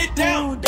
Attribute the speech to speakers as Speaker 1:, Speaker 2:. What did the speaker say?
Speaker 1: get down.